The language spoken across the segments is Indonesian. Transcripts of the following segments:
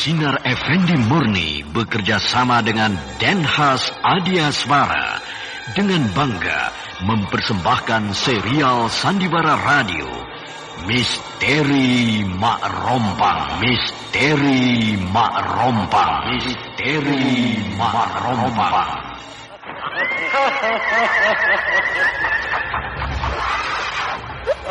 Sinar Effendi Murni bekerja sama dengan Denhas Adiaswara dengan bangga mempersembahkan serial Sandiwara Radio Misteri Mak Rompang Misteri Mak Rompang Misteri Mak Rompang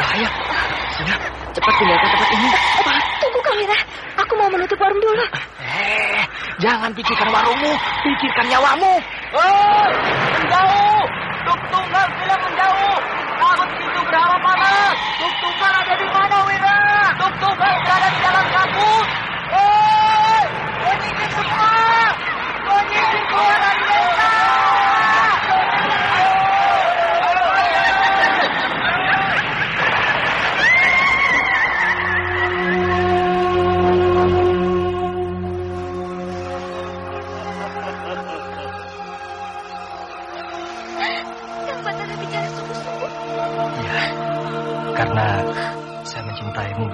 bahaya. Sudah, cepat tinggalkan tempat ini. Apa? Tunggu Kamera. Aku mau menutup warung dulu. Eh, jangan pikirkan warungmu, pikirkan nyawamu. Oh, menjauh. Tuk tunggal silang menjauh. Takut pintu berhawa panas. Tuk tunggal ada di mana, Wira? Tuk tunggal berada di dalam kampus. Eh, penyisir semua. Penyisir keluar dari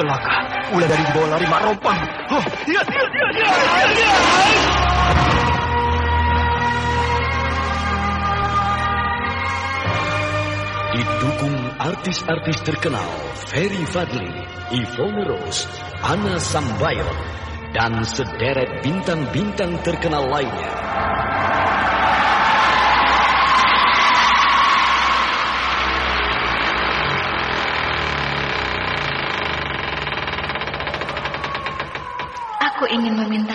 Celaka, Wulandari dibawa lari mak rompang. Oh, iya, iya, iya, iya, iya. Didukung artis-artis terkenal Ferry Fadli, Yvonne Rose, Anna Sambayot, dan sederet bintang-bintang terkenal lainnya.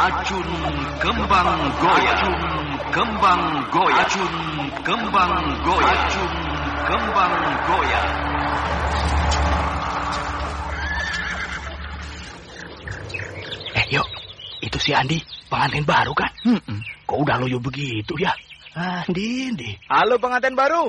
Racun Kembang Goya Racun Kembang Goya Racun Kembang Goya Racun Kembang Goya Eh, yuk. Itu si Andi, pengantin baru kan? Kok udah loyo begitu ya? Andi, Andi. Halo pengantin baru.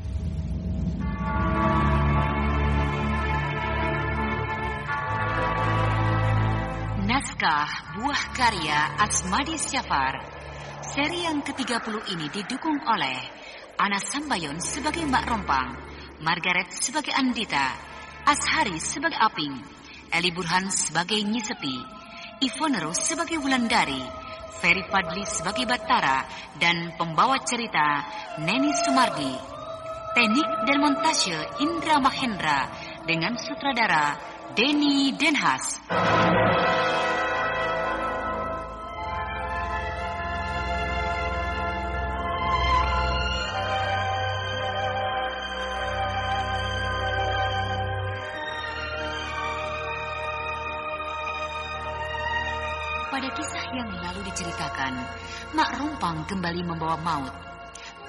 Naskah Buah Karya Asmadi Syafar. Seri yang ke-30 ini didukung oleh Ana Sambayon sebagai Mbak Rompang, Margaret sebagai Andita, Ashari sebagai Aping, Eli Burhan sebagai Nyisepi, Ivonero sebagai Wulandari, Ferry Fadli sebagai Batara, dan pembawa cerita Neni Sumardi. Teknik dan montase Indra Mahendra dengan sutradara Denny Denhas. Rompang kembali membawa maut.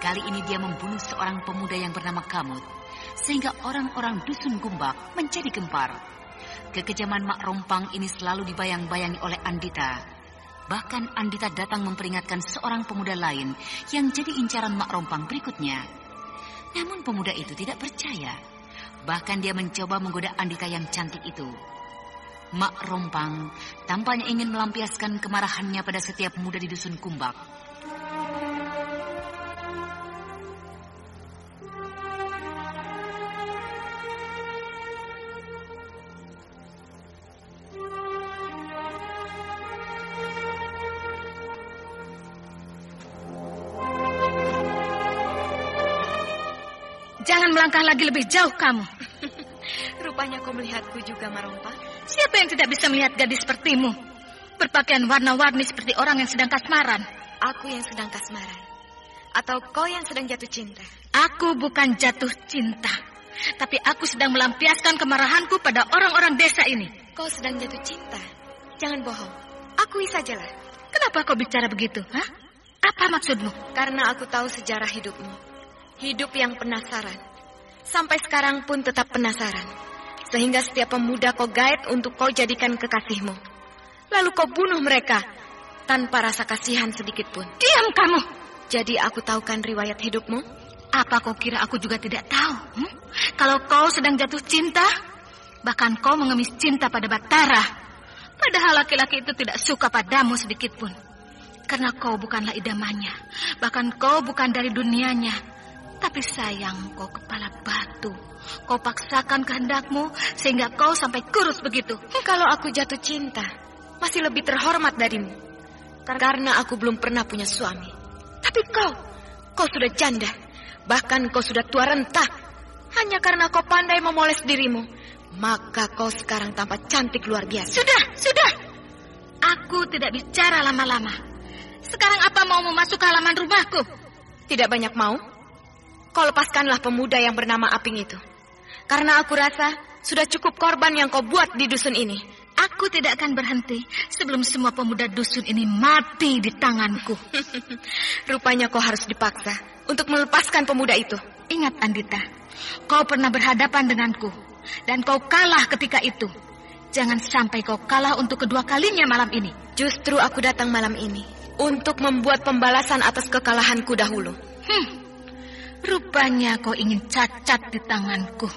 Kali ini dia membunuh seorang pemuda yang bernama Kamut, sehingga orang-orang dusun Gumbak menjadi gempar. Kekejaman Mak Rompang ini selalu dibayang-bayangi oleh Andita. Bahkan Andita datang memperingatkan seorang pemuda lain yang jadi incaran Mak Rompang berikutnya. Namun pemuda itu tidak percaya. Bahkan dia mencoba menggoda Andita yang cantik itu. Mak Rompang tampaknya ingin melampiaskan kemarahannya pada setiap pemuda di dusun Kumbak. Melangkah lagi lebih jauh kamu. Rupanya kau melihatku juga, Marompa. Siapa yang tidak bisa melihat gadis sepertimu? Berpakaian warna-warni seperti orang yang sedang kasmaran. Aku yang sedang kasmaran. Atau kau yang sedang jatuh cinta. Aku bukan jatuh cinta. Tapi aku sedang melampiaskan kemarahanku pada orang-orang desa ini. Kau sedang jatuh cinta. Jangan bohong. Akui sajalah. Kenapa kau bicara begitu? Hah? Apa maksudmu? Karena aku tahu sejarah hidupmu. Hidup yang penasaran. Sampai sekarang pun tetap penasaran. Sehingga setiap pemuda kau gaet untuk kau jadikan kekasihmu. Lalu kau bunuh mereka tanpa rasa kasihan sedikit pun. Diam kamu. Jadi aku tahu kan riwayat hidupmu? Apa kau kira aku juga tidak tahu? Hmm? Kalau kau sedang jatuh cinta, bahkan kau mengemis cinta pada Batara. Padahal laki-laki itu tidak suka padamu sedikit pun. Karena kau bukanlah idamannya. Bahkan kau bukan dari dunianya. Tapi sayang kau kepala batu. Kau paksakan kehendakmu sehingga kau sampai kurus begitu. Kalau aku jatuh cinta, masih lebih terhormat darimu. Karena aku belum pernah punya suami. Tapi kau, kau sudah janda. Bahkan kau sudah tua rentah. Hanya karena kau pandai memoles dirimu. Maka kau sekarang tampak cantik luar biasa. Sudah, sudah. Aku tidak bicara lama-lama. Sekarang apa mau masuk ke halaman rumahku? Tidak banyak mau? Kau lepaskanlah pemuda yang bernama Aping itu. Karena aku rasa sudah cukup korban yang kau buat di dusun ini. Aku tidak akan berhenti sebelum semua pemuda dusun ini mati di tanganku. Rupanya kau harus dipaksa untuk melepaskan pemuda itu. Ingat Andita, kau pernah berhadapan denganku dan kau kalah ketika itu. Jangan sampai kau kalah untuk kedua kalinya malam ini. Justru aku datang malam ini untuk membuat pembalasan atas kekalahanku dahulu. Hmm, rupanya kau ingin cacat di tanganku.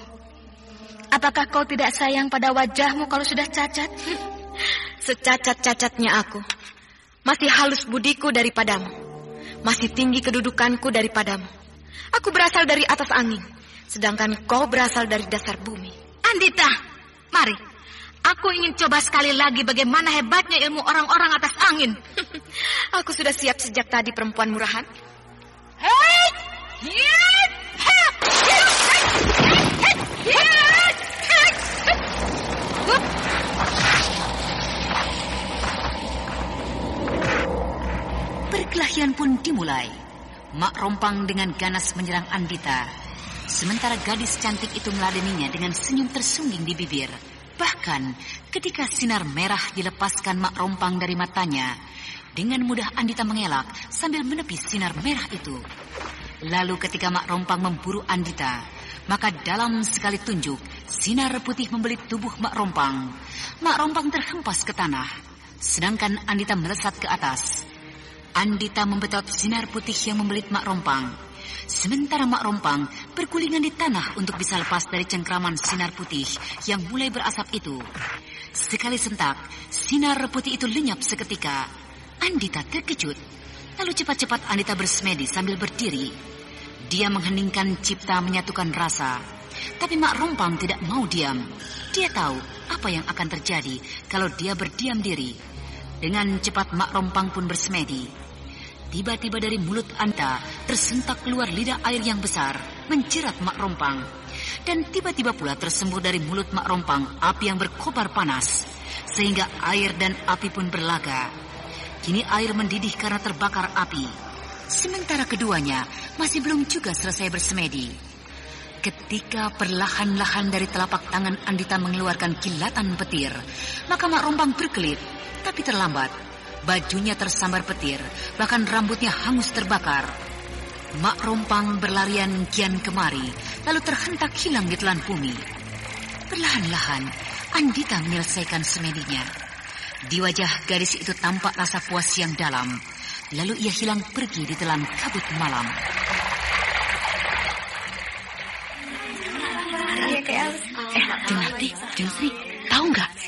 Apakah kau tidak sayang pada wajahmu kalau sudah cacat? Secacat-cacatnya aku. Masih halus budiku daripadamu. Masih tinggi kedudukanku daripadamu. Aku berasal dari atas angin. Sedangkan kau berasal dari dasar bumi. Andita, mari. Aku ingin coba sekali lagi bagaimana hebatnya ilmu orang-orang atas angin. aku sudah siap sejak tadi perempuan murahan. Hei! Perkelahian pun dimulai. Mak Rompang dengan ganas menyerang Andita. Sementara gadis cantik itu meladeninya dengan senyum tersungging di bibir. Bahkan ketika sinar merah dilepaskan Mak Rompang dari matanya, dengan mudah Andita mengelak sambil menepis sinar merah itu. Lalu ketika Mak Rompang memburu Andita, maka dalam sekali tunjuk, sinar putih membelit tubuh Mak Rompang. Mak Rompang terhempas ke tanah, sedangkan Andita melesat ke atas. Andita membetot sinar putih yang membelit Mak Rompang. Sementara Mak Rompang bergulingan di tanah untuk bisa lepas dari cengkraman sinar putih yang mulai berasap itu. Sekali sentak, sinar putih itu lenyap seketika, Andita terkejut. Lalu cepat-cepat Andita bersemedi sambil berdiri. Dia mengheningkan cipta menyatukan rasa. Tapi Mak Rompang tidak mau diam. Dia tahu apa yang akan terjadi kalau dia berdiam diri. Dengan cepat Mak Rompang pun bersemedi. Tiba-tiba dari mulut Anta tersentak keluar lidah air yang besar, menjerat Mak Rompang. Dan tiba-tiba pula tersembur dari mulut Mak Rompang api yang berkobar panas. Sehingga air dan api pun berlaga. Kini air mendidih karena terbakar api. Sementara keduanya masih belum juga selesai bersemedi. Ketika perlahan-lahan dari telapak tangan Andita mengeluarkan kilatan petir, maka Mak Rompang berkelip, tapi terlambat. Bajunya tersambar petir, bahkan rambutnya hangus terbakar. Mak Rompang berlarian kian kemari, lalu terhentak hilang di telan bumi. Perlahan-lahan, Andita menyelesaikan semedinya. Di wajah gadis itu tampak rasa puas yang dalam. Lalu ia hilang pergi di telan kabut malam. Eh, Jenati, Jeng Sri, tahu nggak?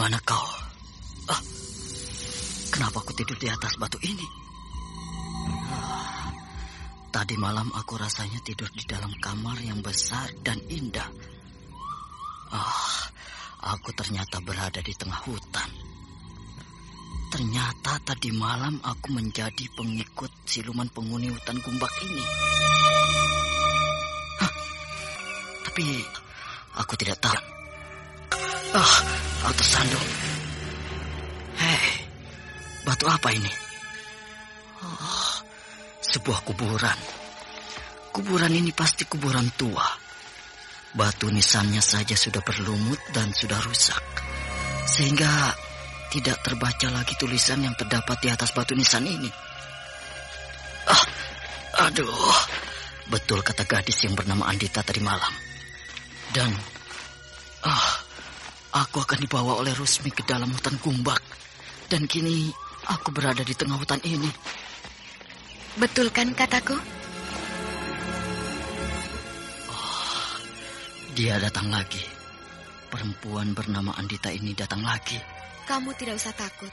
Mana kau? Kenapa aku tidur di atas batu ini? Ah, tadi malam aku rasanya tidur di dalam kamar yang besar dan indah. Ah, aku ternyata berada di tengah hutan. Ternyata tadi malam aku menjadi pengikut siluman penghuni hutan gumbak ini. Hah, tapi aku tidak tahu. Ah, aku tersandung. Hei, Batu apa ini? Oh, sebuah kuburan. Kuburan ini pasti kuburan tua. Batu nisannya saja sudah berlumut dan sudah rusak. Sehingga tidak terbaca lagi tulisan yang terdapat di atas batu nisan ini. Ah, aduh, betul kata gadis yang bernama Andita tadi malam. Dan, ah, aku akan dibawa oleh Rusmi ke dalam hutan kumbak. Dan kini Aku berada di tengah hutan ini. Betul kan kataku? Oh, dia datang lagi. Perempuan bernama Andita ini datang lagi. Kamu tidak usah takut.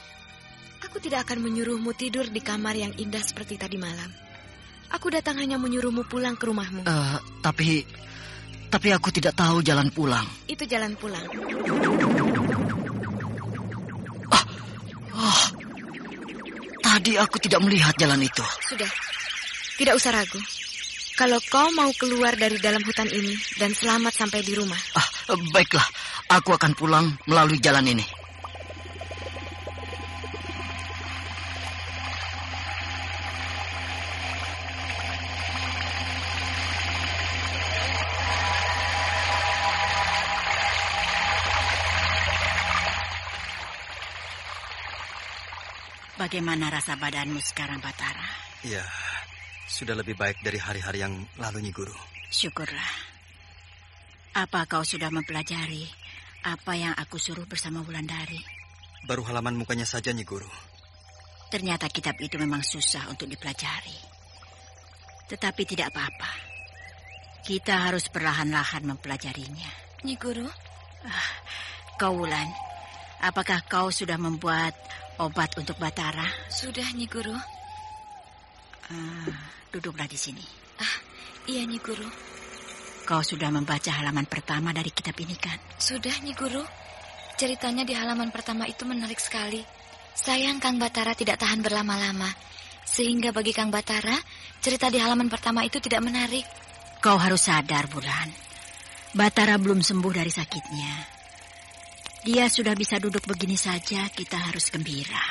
Aku tidak akan menyuruhmu tidur di kamar yang indah seperti tadi malam. Aku datang hanya menyuruhmu pulang ke rumahmu. Uh, tapi, tapi aku tidak tahu jalan pulang. Itu jalan pulang. Ah, oh, Tadi aku tidak melihat jalan itu. Sudah, tidak usah ragu. Kalau kau mau keluar dari dalam hutan ini dan selamat sampai di rumah. Ah, baiklah, aku akan pulang melalui jalan ini. Bagaimana rasa badanmu sekarang, Batara? Ya, sudah lebih baik dari hari-hari yang lalu, Nyi Guru. Syukurlah. Apa kau sudah mempelajari apa yang aku suruh bersama Wulandari? Baru halaman mukanya saja, Nyi Guru. Ternyata kitab itu memang susah untuk dipelajari. Tetapi tidak apa-apa. Kita harus perlahan-lahan mempelajarinya. Nyi Guru? Ah, kau Wulan, apakah kau sudah membuat Obat untuk Batara? Sudah, Nyi Guru. Uh, duduklah di sini. Ah, iya, Nyi Guru. Kau sudah membaca halaman pertama dari kitab ini kan? Sudah, Nyi Guru. Ceritanya di halaman pertama itu menarik sekali. Sayang Kang Batara tidak tahan berlama-lama. Sehingga bagi Kang Batara, cerita di halaman pertama itu tidak menarik. Kau harus sadar, Bulan. Batara belum sembuh dari sakitnya. Dia sudah bisa duduk begini saja, kita harus gembira.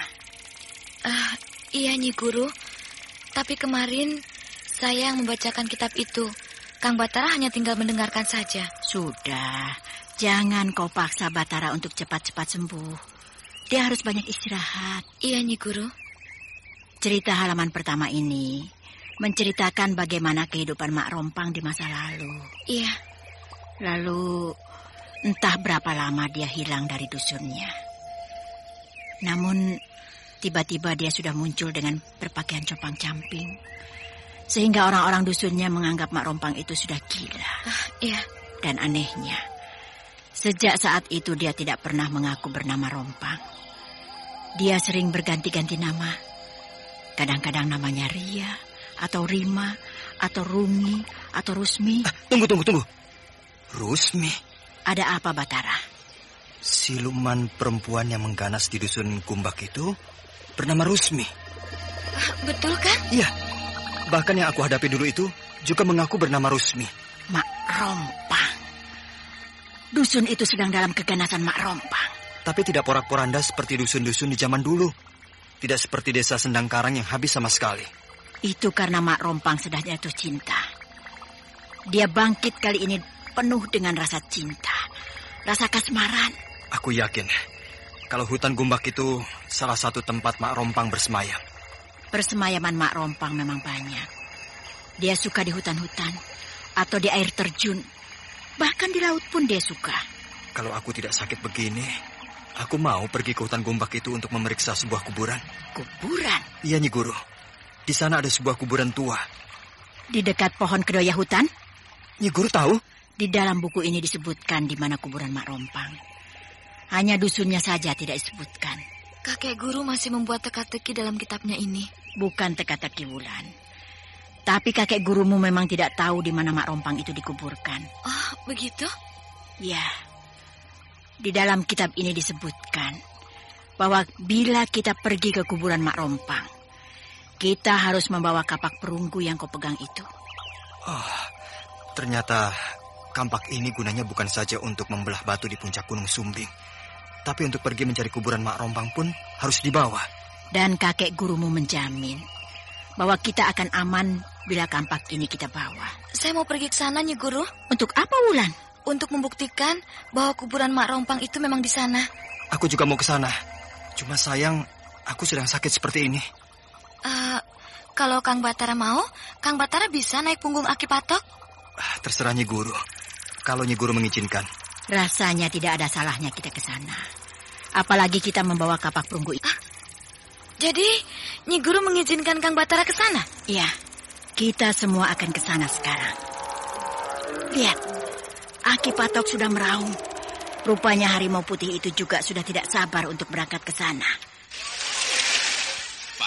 Ah, iya Nyi Guru. Tapi kemarin saya yang membacakan kitab itu. Kang Batara hanya tinggal mendengarkan saja. Sudah, jangan kau paksa Batara untuk cepat-cepat sembuh. Dia harus banyak istirahat. Iya, Nyi Guru. Cerita halaman pertama ini menceritakan bagaimana kehidupan Mak Rompang di masa lalu. Iya. Lalu entah berapa lama dia hilang dari dusunnya. Namun tiba-tiba dia sudah muncul dengan berpakaian copang camping. Sehingga orang-orang dusunnya menganggap Mak Rompang itu sudah gila. Ah, iya. Dan anehnya, sejak saat itu dia tidak pernah mengaku bernama Rompang. Dia sering berganti-ganti nama. Kadang-kadang namanya Ria, atau Rima, atau Rumi, atau Rusmi. Ah, tunggu, tunggu, tunggu. Rusmi? Ada apa, Batara? Siluman perempuan yang mengganas di dusun Kumbak itu bernama Rusmi. Ah, betul kan? Iya, Bahkan yang aku hadapi dulu itu juga mengaku bernama Rusmi. Mak Rompang. Dusun itu sedang dalam keganasan Mak Rompang. Tapi tidak porak-poranda seperti dusun-dusun di zaman dulu. Tidak seperti desa Sendang Karang yang habis sama sekali. Itu karena Mak Rompang sedang jatuh cinta. Dia bangkit kali ini penuh dengan rasa cinta. Rasa kasmaran. Aku yakin kalau hutan Gumbak itu salah satu tempat Mak Rompang bersemayam. Persemayaman Mak Rompang memang banyak. Dia suka di hutan-hutan atau di air terjun. Bahkan di laut pun dia suka. Kalau aku tidak sakit begini, aku mau pergi ke hutan Gombak itu untuk memeriksa sebuah kuburan. Kuburan? Iya, Nyi Guru. Di sana ada sebuah kuburan tua. Di dekat pohon kedoya hutan? Nyi Guru tahu? Di dalam buku ini disebutkan di mana kuburan Mak Rompang. Hanya dusunnya saja tidak disebutkan. Kakek guru masih membuat teka-teki dalam kitabnya ini. Bukan teka-teki Wulan. Tapi kakek gurumu memang tidak tahu di mana Mak Rompang itu dikuburkan. Oh, begitu? Ya. Di dalam kitab ini disebutkan bahwa bila kita pergi ke kuburan Mak Rompang, kita harus membawa kapak perunggu yang kau pegang itu. Oh, ternyata kampak ini gunanya bukan saja untuk membelah batu di puncak Gunung Sumbing, tapi untuk pergi mencari kuburan Mak Rompang pun harus dibawa. Dan kakek gurumu menjamin bahwa kita akan aman bila kampak ini kita bawa. Saya mau pergi ke sana, Nyi Guru. Untuk apa, Wulan? Untuk membuktikan bahwa kuburan Mak Rompang itu memang di sana. Aku juga mau ke sana. Cuma sayang, aku sedang sakit seperti ini. Uh, kalau Kang Batara mau, Kang Batara bisa naik punggung Aki Patok? Ah, terserah Nyi Guru. Kalau Nyi Guru mengizinkan. Rasanya tidak ada salahnya kita ke sana. Apalagi kita membawa kapak perunggu itu. Ah, jadi Nyi Guru mengizinkan Kang Batara ke sana? Iya. Kita semua akan ke sana sekarang. Lihat. Aki Patok sudah meraung. Rupanya harimau putih itu juga sudah tidak sabar untuk berangkat ke sana.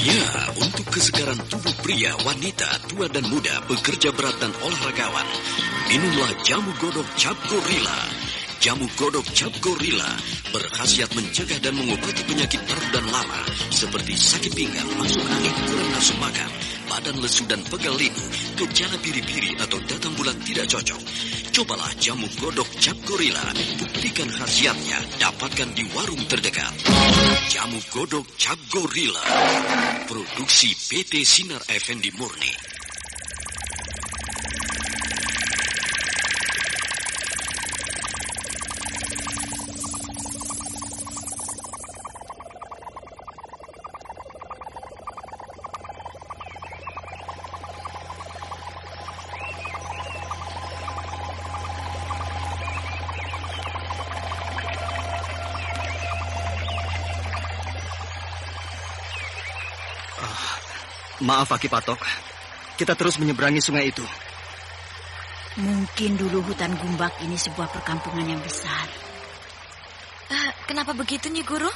Ya, untuk kesegaran tubuh pria, wanita, tua dan muda, pekerja berat dan olahragawan, minumlah jamu godok cap gorila. Jamu godok cap gorila berkhasiat mencegah dan mengobati penyakit paru dan lama seperti sakit pinggang, masuk angin, kurang nafsu makan, badan lesu dan pegal linu, gejala biri-biri atau datang bulan tidak cocok. Cobalah jamu godok cap gorila. Buktikan khasiatnya. Dapatkan di warung terdekat. Jamu godok cap gorila. Produksi PT Sinar Effendi Murni. Maaf Aki Patok, kita terus menyeberangi sungai itu. Mungkin dulu hutan Gumbak ini sebuah perkampungan yang besar. Uh, kenapa begitu, Nyi Guru?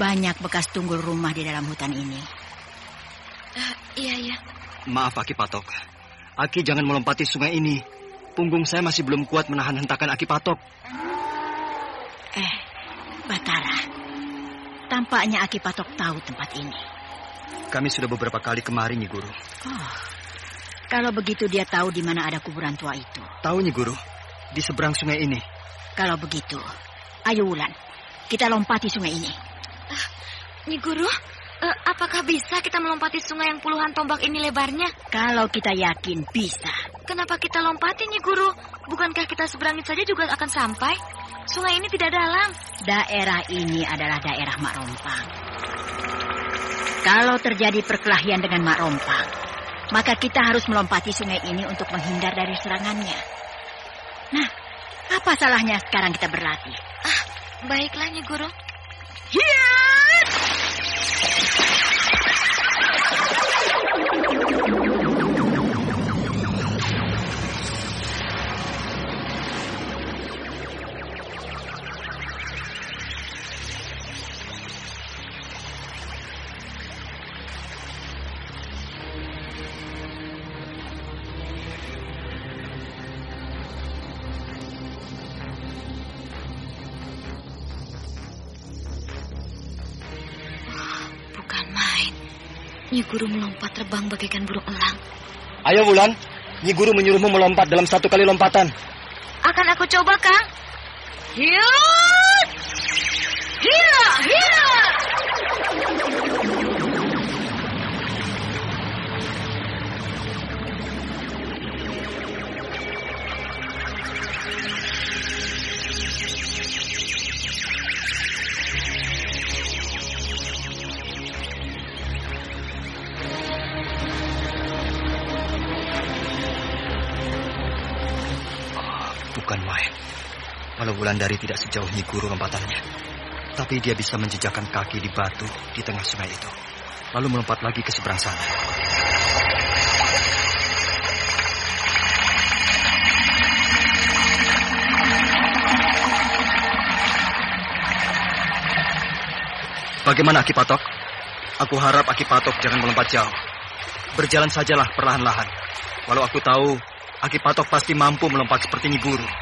Banyak bekas tunggul rumah di dalam hutan ini. Uh, iya, iya. Maaf Aki Patok, Aki jangan melompati sungai ini. Punggung saya masih belum kuat menahan hentakan Aki Patok. Eh, Batara. Tampaknya Aki Patok tahu tempat ini. Kami sudah beberapa kali kemari, Nyi Guru. Oh, kalau begitu dia tahu di mana ada kuburan tua itu. Tahu, Nyi Guru. Di seberang sungai ini. Kalau begitu, ayo Wulan. Kita lompati sungai ini. Uh, Nyi Guru, uh, apakah bisa kita melompati sungai yang puluhan tombak ini lebarnya? Kalau kita yakin bisa. Kenapa kita lompati, Nyi Guru? Bukankah kita seberangi saja juga akan sampai? Sungai ini tidak dalam. Daerah ini adalah daerah Mak Rompang. Kalau terjadi perkelahian dengan Mak Rompang, maka kita harus melompati sungai ini untuk menghindar dari serangannya. Nah, apa salahnya sekarang kita berlatih? Ah, baiklah, Nyi Guru. Hiat! Guru melompat terbang bagaikan burung elang. Ayo Wulan, Nyi Guru menyuruhmu melompat dalam satu kali lompatan. Akan aku coba, Kang. Hiat! Wulandari tidak sejauh Nyi Guru lompatannya. Tapi dia bisa menjejakkan kaki di batu di tengah sungai itu. Lalu melompat lagi ke seberang sana. Bagaimana Aki Patok? Aku harap Aki Patok jangan melompat jauh. Berjalan sajalah perlahan-lahan. Walau aku tahu Aki Patok pasti mampu melompat seperti Nyi Guru.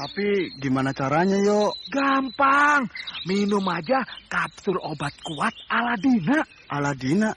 Tapi gimana caranya, Yo? Gampang. Minum aja kapsul obat kuat Aladina. Aladina?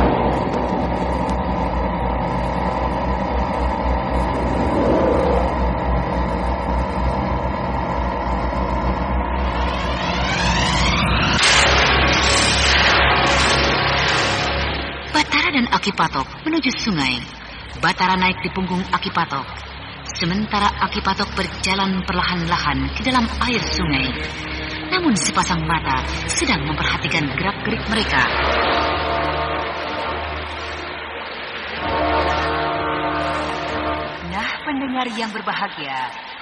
Batara dan Aki Patok menuju sungai. Batara naik di punggung Aki Patok. Sementara Aki Patok berjalan perlahan-lahan di dalam air sungai. Namun sepasang mata sedang memperhatikan gerak-gerik mereka. Nah, pendengar yang berbahagia,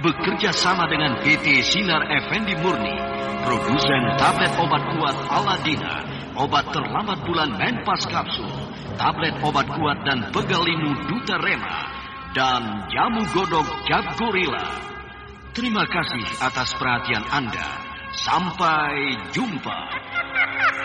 bekerja sama dengan PT Sinar Effendi Murni. Produsen tablet obat kuat Aladina. Obat terlambat bulan Menpas Kapsul. Tablet obat kuat dan pegalinu Duta Rema. Dan jamu godok Cap Gorilla. Terima kasih atas perhatian Anda. Sampai jumpa.